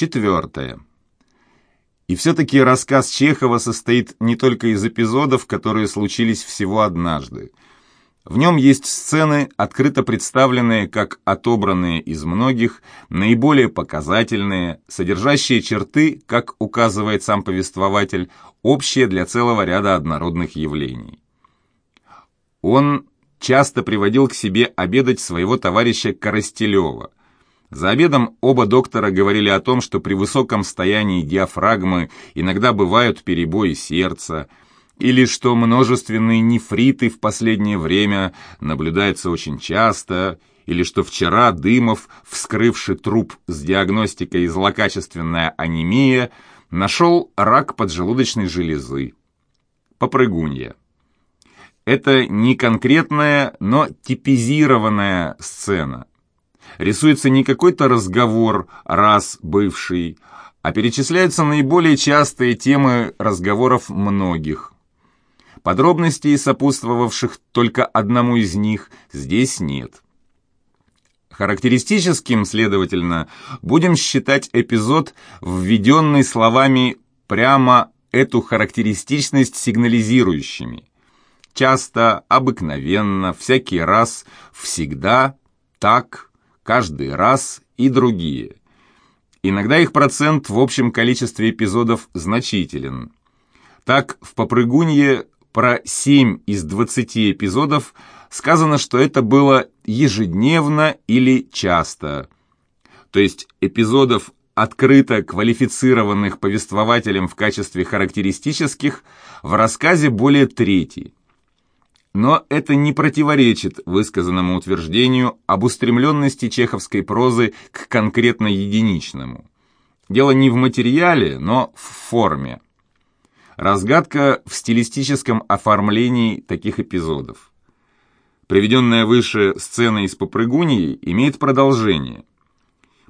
Четвертое. И все-таки рассказ Чехова состоит не только из эпизодов, которые случились всего однажды. В нем есть сцены, открыто представленные как отобранные из многих, наиболее показательные, содержащие черты, как указывает сам повествователь, общие для целого ряда однородных явлений. Он часто приводил к себе обедать своего товарища Коростелева – за обедом оба доктора говорили о том, что при высоком стоянии диафрагмы иногда бывают перебои сердца, или что множественные нефриты в последнее время наблюдаются очень часто, или что вчера Дымов, вскрывший труп с диагностикой злокачественная анемия, нашел рак поджелудочной железы. Попрыгунья. Это не конкретная, но типизированная сцена рисуется не какой-то разговор, раз бывший, а перечисляются наиболее частые темы разговоров многих. Подробностей, сопутствовавших только одному из них, здесь нет. Характеристическим, следовательно, будем считать эпизод, введенный словами прямо эту характеристичность сигнализирующими. Часто, обыкновенно, всякий раз, всегда, так, каждый раз и другие. Иногда их процент в общем количестве эпизодов значителен. Так, в «Попрыгунье» про 7 из 20 эпизодов сказано, что это было ежедневно или часто. То есть эпизодов, открыто квалифицированных повествователем в качестве характеристических, в рассказе более трети. Но это не противоречит высказанному утверждению об устремленности чеховской прозы к конкретно единичному. Дело не в материале, но в форме. Разгадка в стилистическом оформлении таких эпизодов. Приведенная выше сцена из «Попрыгуньи» имеет продолжение.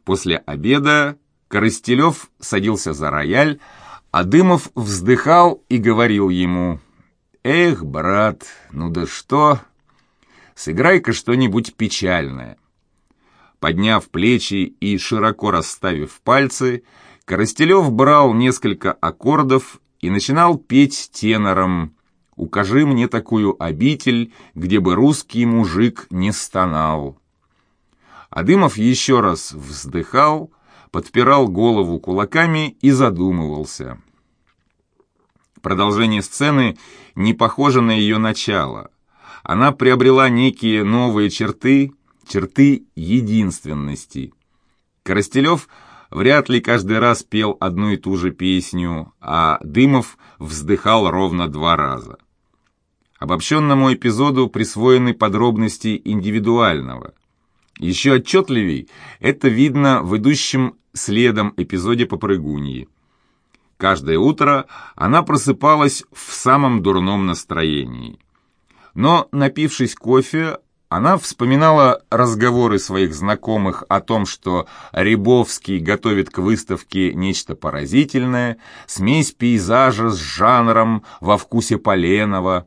После обеда Коростелев садился за рояль, а Дымов вздыхал и говорил ему – «Эх, брат, ну да что? Сыграй-ка что-нибудь печальное». Подняв плечи и широко расставив пальцы, Коростелев брал несколько аккордов и начинал петь тенором «Укажи мне такую обитель, где бы русский мужик не стонал». Адымов еще раз вздыхал, подпирал голову кулаками и задумывался – Продолжение сцены не похоже на ее начало. Она приобрела некие новые черты, черты единственности. Коростелев вряд ли каждый раз пел одну и ту же песню, а Дымов вздыхал ровно два раза. Обобщенному эпизоду присвоены подробности индивидуального. Еще отчетливей это видно в идущем следом эпизоде «Попрыгуньи». Каждое утро она просыпалась в самом дурном настроении. Но, напившись кофе, она вспоминала разговоры своих знакомых о том, что Рябовский готовит к выставке нечто поразительное, смесь пейзажа с жанром во вкусе Поленова,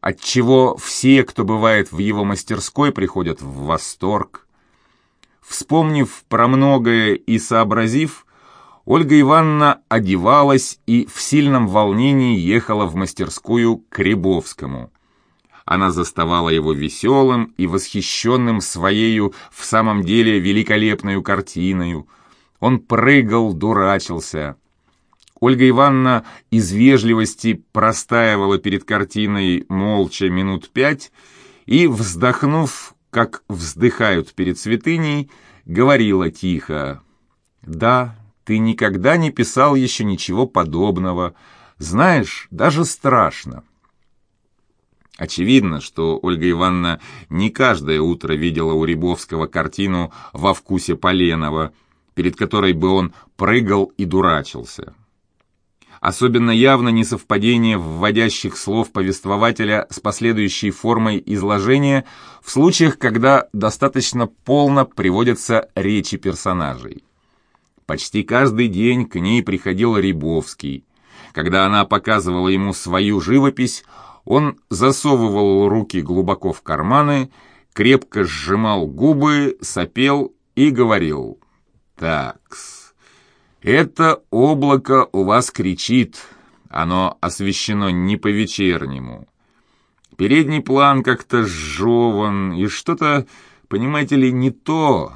отчего все, кто бывает в его мастерской, приходят в восторг. Вспомнив про многое и сообразив, Ольга Ивановна одевалась и в сильном волнении ехала в мастерскую к Рябовскому. Она заставала его веселым и восхищенным своею в самом деле великолепной картиною. Он прыгал, дурачился. Ольга Ивановна из вежливости простаивала перед картиной молча минут пять и, вздохнув, как вздыхают перед святыней, говорила тихо «Да, ты никогда не писал еще ничего подобного. Знаешь, даже страшно. Очевидно, что Ольга Ивановна не каждое утро видела у Рябовского картину «Во вкусе Поленова», перед которой бы он прыгал и дурачился. Особенно явно несовпадение вводящих слов повествователя с последующей формой изложения в случаях, когда достаточно полно приводятся речи персонажей. Почти каждый день к ней приходил Рябовский. Когда она показывала ему свою живопись, он засовывал руки глубоко в карманы, крепко сжимал губы, сопел и говорил «Такс, Это облако у вас кричит, оно освещено не по-вечернему. Передний план как-то сжеван, и что-то, понимаете ли, не то.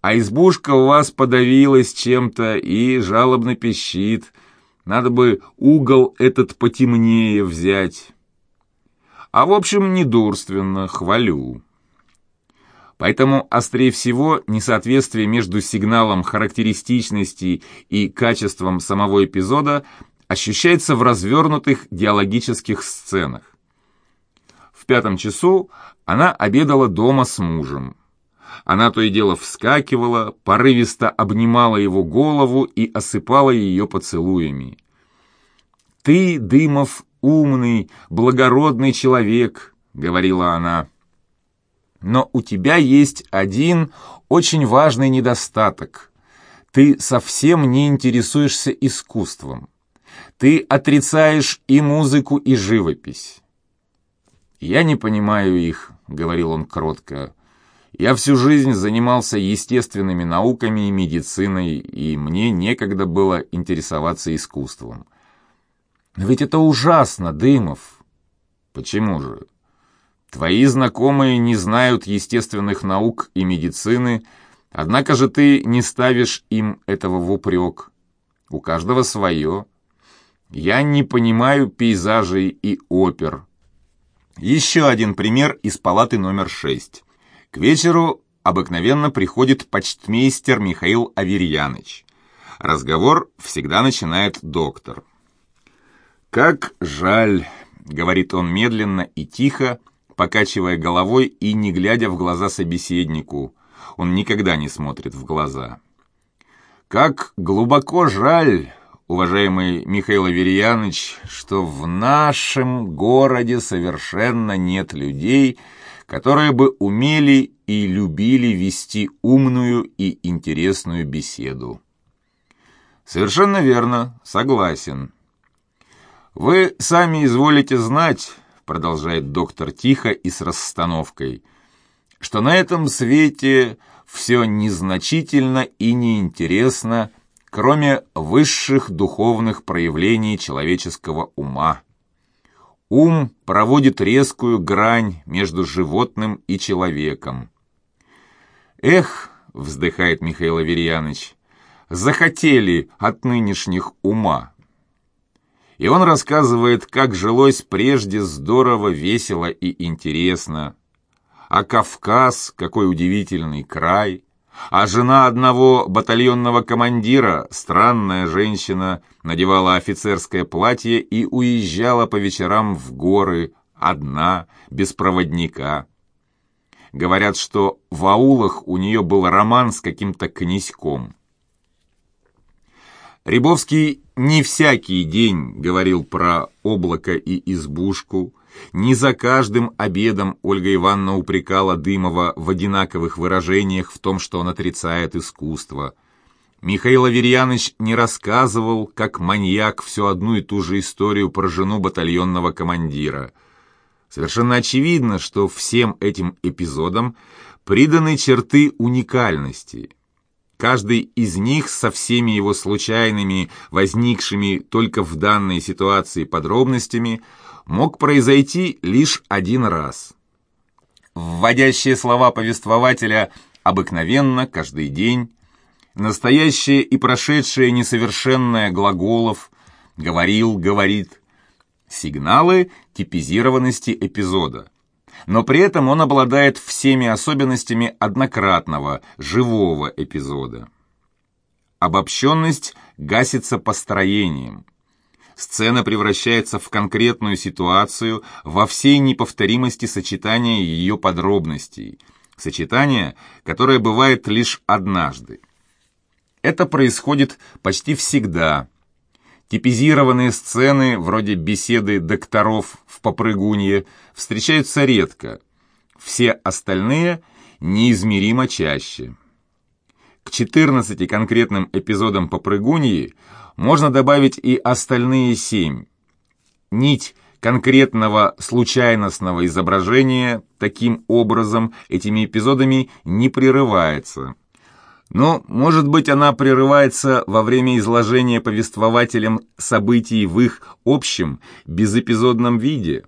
А избушка у вас подавилась чем-то и жалобно пищит. Надо бы угол этот потемнее взять. А в общем, недурственно, хвалю. Поэтому острее всего несоответствие между сигналом характеристичности и качеством самого эпизода ощущается в развернутых диалогических сценах. В пятом часу она обедала дома с мужем. Она то и дело вскакивала, порывисто обнимала его голову и осыпала ее поцелуями. «Ты, Дымов, умный, благородный человек», — говорила она. «Но у тебя есть один очень важный недостаток. Ты совсем не интересуешься искусством. Ты отрицаешь и музыку, и живопись». «Я не понимаю их», — говорил он кротко. «Я всю жизнь занимался естественными науками и медициной, и мне некогда было интересоваться искусством». Но ведь это ужасно, Дымов. Почему же? Твои знакомые не знают естественных наук и медицины, однако же ты не ставишь им этого в упрек. У каждого свое. Я не понимаю пейзажей и опер. Еще один пример из палаты номер шесть. К вечеру обыкновенно приходит почтмейстер Михаил Аверьяныч. Разговор всегда начинает доктор. «Как жаль», — говорит он медленно и тихо, покачивая головой и не глядя в глаза собеседнику. Он никогда не смотрит в глаза. «Как глубоко жаль, уважаемый Михаил Аверьяныч, что в нашем городе совершенно нет людей, которые бы умели и любили вести умную и интересную беседу». «Совершенно верно, согласен». «Вы сами изволите знать», — продолжает доктор тихо и с расстановкой, «что на этом свете все незначительно и неинтересно, кроме высших духовных проявлений человеческого ума. Ум проводит резкую грань между животным и человеком. «Эх», — вздыхает Михаил Аверьяныч, — «захотели от нынешних ума». И он рассказывает, как жилось прежде здорово, весело и интересно. А Кавказ, какой удивительный край. А жена одного батальонного командира, странная женщина, надевала офицерское платье и уезжала по вечерам в горы, одна, без проводника. Говорят, что в аулах у нее был роман с каким-то князьком. Рябовский не всякий день говорил про облако и избушку, не за каждым обедом Ольга Ивановна упрекала Дымова в одинаковых выражениях в том, что он отрицает искусство. Михаил Аверьяныч не рассказывал, как маньяк, всю одну и ту же историю про жену батальонного командира. Совершенно очевидно, что всем этим эпизодам приданы черты уникальности – Каждый из них со всеми его случайными, возникшими только в данной ситуации подробностями, мог произойти лишь один раз. Вводящие слова повествователя обыкновенно, каждый день, настоящее и прошедшее несовершенное глаголов, говорил, говорит, сигналы типизированности эпизода – но при этом он обладает всеми особенностями однократного, живого эпизода. Обобщенность гасится построением. Сцена превращается в конкретную ситуацию во всей неповторимости сочетания ее подробностей, сочетание, которое бывает лишь однажды. Это происходит почти всегда – Типизированные сцены, вроде беседы докторов в попрыгунье, встречаются редко. Все остальные неизмеримо чаще. К 14 конкретным эпизодам попрыгуньи можно добавить и остальные семь. Нить конкретного случайностного изображения таким образом этими эпизодами не прерывается. Но, может быть, она прерывается во время изложения повествователем событий в их общем, безэпизодном виде.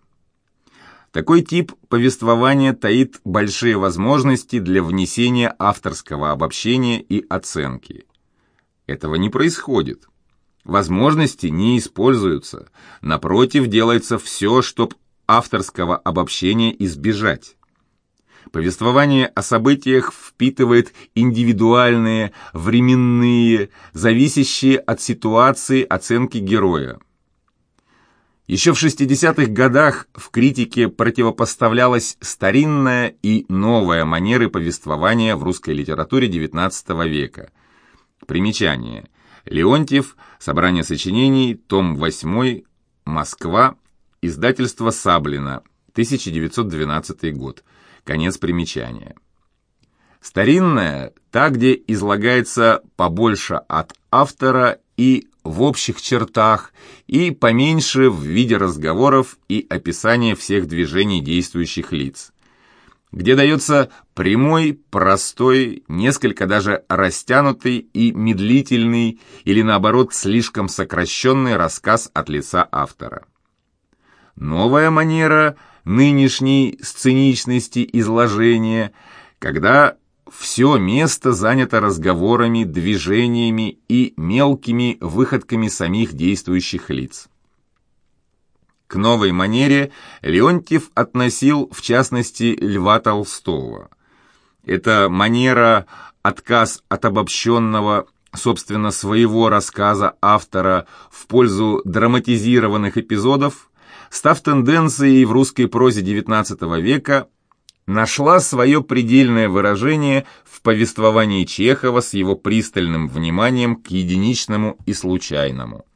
Такой тип повествования таит большие возможности для внесения авторского обобщения и оценки. Этого не происходит. Возможности не используются. Напротив, делается все, чтобы авторского обобщения избежать. Повествование о событиях впитывает индивидуальные, временные, зависящие от ситуации оценки героя. Еще в 60-х годах в критике противопоставлялась старинная и новая манеры повествования в русской литературе XIX века. Примечание. Леонтьев, Собрание сочинений, том 8, Москва, издательство Саблина, 1912 год. Конец примечания. Старинная – та, где излагается побольше от автора и в общих чертах, и поменьше в виде разговоров и описания всех движений действующих лиц. Где дается прямой, простой, несколько даже растянутый и медлительный или наоборот слишком сокращенный рассказ от лица автора. Новая манера – нынешней сценичности изложения, когда все место занято разговорами, движениями и мелкими выходками самих действующих лиц. К новой манере Леонтьев относил, в частности, Льва Толстого. Эта манера – отказ от обобщенного, собственно, своего рассказа автора в пользу драматизированных эпизодов – став тенденцией в русской прозе XIX века, нашла свое предельное выражение в повествовании Чехова с его пристальным вниманием к единичному и случайному.